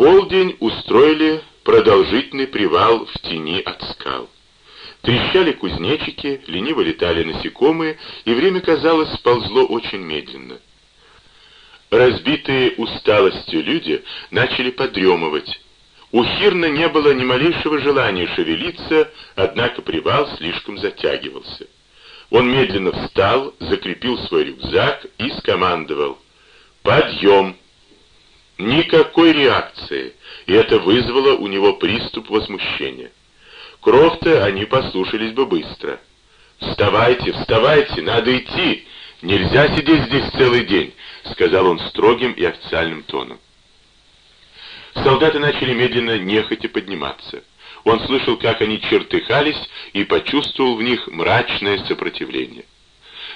полдень устроили продолжительный привал в тени от скал. Трещали кузнечики, лениво летали насекомые, и время, казалось, сползло очень медленно. Разбитые усталостью люди начали подремывать. У Хирна не было ни малейшего желания шевелиться, однако привал слишком затягивался. Он медленно встал, закрепил свой рюкзак и скомандовал «Подъем!». Никакой реакции, и это вызвало у него приступ возмущения. Крофта они послушались бы быстро. «Вставайте, вставайте, надо идти! Нельзя сидеть здесь целый день!» — сказал он строгим и официальным тоном. Солдаты начали медленно нехотя подниматься. Он слышал, как они чертыхались, и почувствовал в них мрачное сопротивление.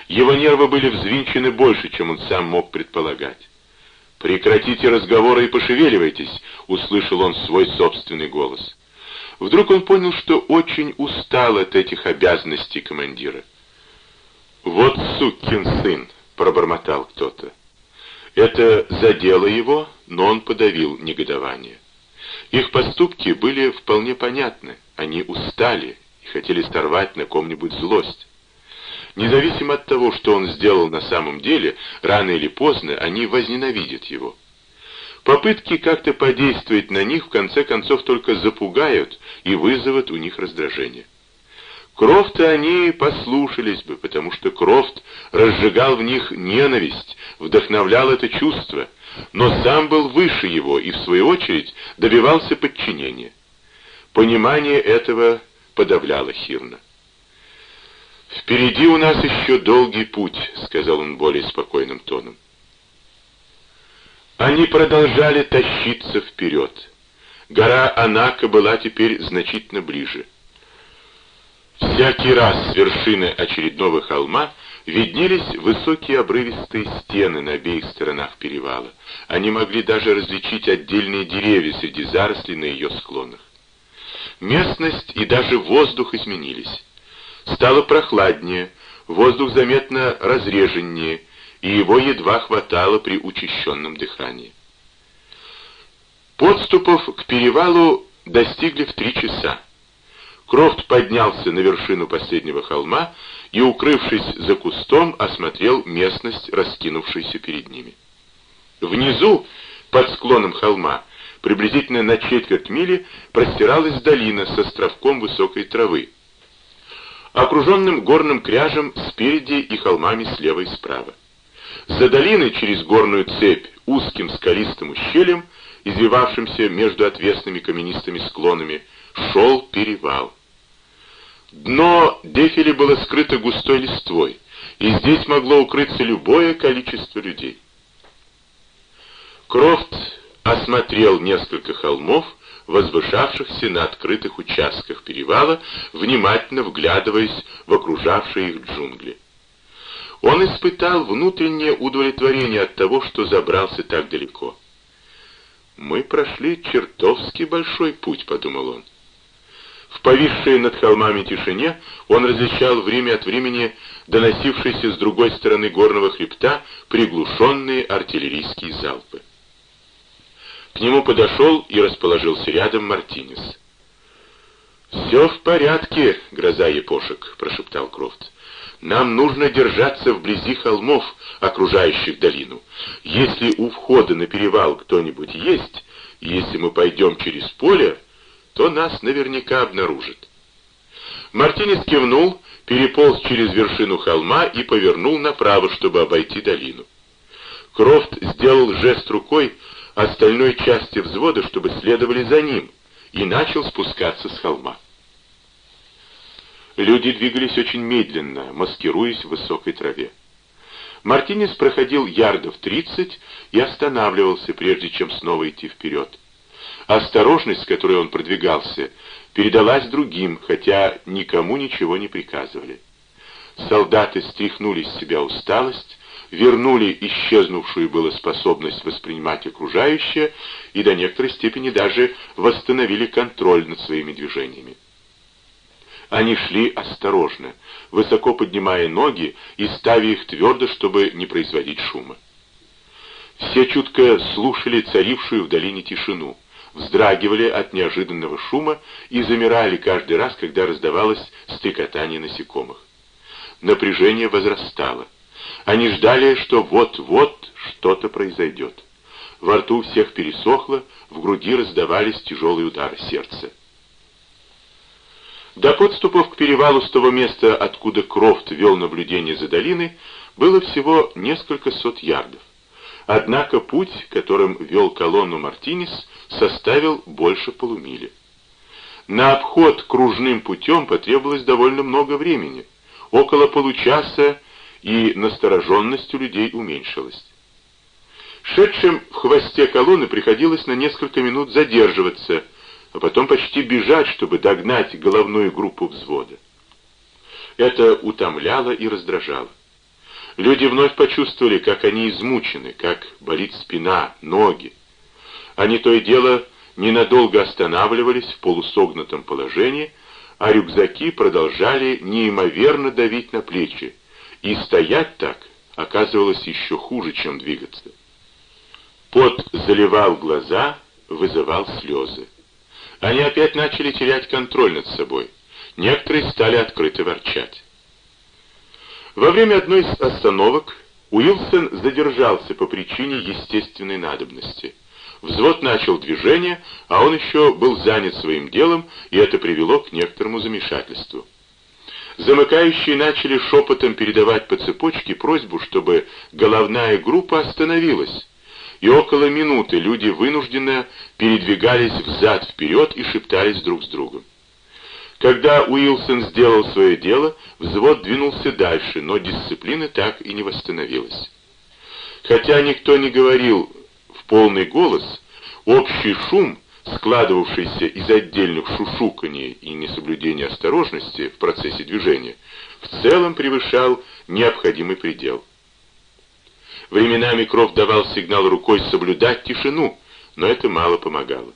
Его нервы были взвинчены больше, чем он сам мог предполагать. «Прекратите разговоры и пошевеливайтесь», — услышал он свой собственный голос. Вдруг он понял, что очень устал от этих обязанностей командира. «Вот сукин сын», — пробормотал кто-то. Это задело его, но он подавил негодование. Их поступки были вполне понятны, они устали и хотели сорвать на ком-нибудь злость. Независимо от того, что он сделал на самом деле, рано или поздно они возненавидят его. Попытки как-то подействовать на них в конце концов только запугают и вызовут у них раздражение. Крофта они послушались бы, потому что Крофт разжигал в них ненависть, вдохновлял это чувство, но сам был выше его и, в свою очередь, добивался подчинения. Понимание этого подавляло Хирна. «Впереди у нас еще долгий путь», — сказал он более спокойным тоном. Они продолжали тащиться вперед. Гора Анака была теперь значительно ближе. Всякий раз с вершины очередного холма виднелись высокие обрывистые стены на обеих сторонах перевала. Они могли даже различить отдельные деревья среди зарослей на ее склонах. Местность и даже воздух изменились. Стало прохладнее, воздух заметно разреженнее, и его едва хватало при учащенном дыхании. Подступов к перевалу достигли в три часа. Крофт поднялся на вершину последнего холма и, укрывшись за кустом, осмотрел местность, раскинувшуюся перед ними. Внизу, под склоном холма, приблизительно на четверть мили, простиралась долина с островком высокой травы, окруженным горным кряжем спереди и холмами слева и справа. За долиной через горную цепь узким скалистым ущельем, извивавшимся между отвесными каменистыми склонами, шел перевал. Дно дефили было скрыто густой листвой, и здесь могло укрыться любое количество людей. Крофт осмотрел несколько холмов, возвышавшихся на открытых участках перевала, внимательно вглядываясь в окружавшие их джунгли. Он испытал внутреннее удовлетворение от того, что забрался так далеко. «Мы прошли чертовски большой путь», — подумал он. В повисшей над холмами тишине он различал время от времени доносившиеся с другой стороны горного хребта приглушенные артиллерийские залпы. К нему подошел и расположился рядом Мартинес. «Все в порядке, гроза епошек», — прошептал Крофт. «Нам нужно держаться вблизи холмов, окружающих долину. Если у входа на перевал кто-нибудь есть, если мы пойдем через поле, то нас наверняка обнаружит. Мартинес кивнул, переполз через вершину холма и повернул направо, чтобы обойти долину. Крофт сделал жест рукой остальной части взвода, чтобы следовали за ним, и начал спускаться с холма. Люди двигались очень медленно, маскируясь в высокой траве. Мартинес проходил ярдов тридцать и останавливался, прежде чем снова идти вперед. Осторожность, с которой он продвигался, передалась другим, хотя никому ничего не приказывали. Солдаты стряхнули с себя усталость, вернули исчезнувшую было способность воспринимать окружающее и до некоторой степени даже восстановили контроль над своими движениями. Они шли осторожно, высоко поднимая ноги и ставя их твердо, чтобы не производить шума. Все чутко слушали царившую в долине тишину вздрагивали от неожиданного шума и замирали каждый раз, когда раздавалось стрекотание насекомых. Напряжение возрастало. Они ждали, что вот-вот что-то произойдет. Во рту всех пересохло, в груди раздавались тяжелые удары сердца. До подступов к перевалу с того места, откуда Крофт вел наблюдение за долиной, было всего несколько сот ярдов. Однако путь, которым вел колонну Мартинес, составил больше полумили. На обход кружным путем потребовалось довольно много времени, около получаса, и настороженность у людей уменьшилась. Шедшим в хвосте колонны приходилось на несколько минут задерживаться, а потом почти бежать, чтобы догнать головную группу взвода. Это утомляло и раздражало. Люди вновь почувствовали, как они измучены, как болит спина, ноги. Они то и дело ненадолго останавливались в полусогнутом положении, а рюкзаки продолжали неимоверно давить на плечи, и стоять так оказывалось еще хуже, чем двигаться. Пот заливал глаза, вызывал слезы. Они опять начали терять контроль над собой. Некоторые стали открыто ворчать. Во время одной из остановок Уилсон задержался по причине естественной надобности. Взвод начал движение, а он еще был занят своим делом, и это привело к некоторому замешательству. Замыкающие начали шепотом передавать по цепочке просьбу, чтобы головная группа остановилась, и около минуты люди вынужденно передвигались взад-вперед и шептались друг с другом. Когда Уилсон сделал свое дело, взвод двинулся дальше, но дисциплина так и не восстановилась. Хотя никто не говорил в полный голос, общий шум, складывавшийся из отдельных шушуканий и несоблюдения осторожности в процессе движения, в целом превышал необходимый предел. Временами Кров давал сигнал рукой соблюдать тишину, но это мало помогало.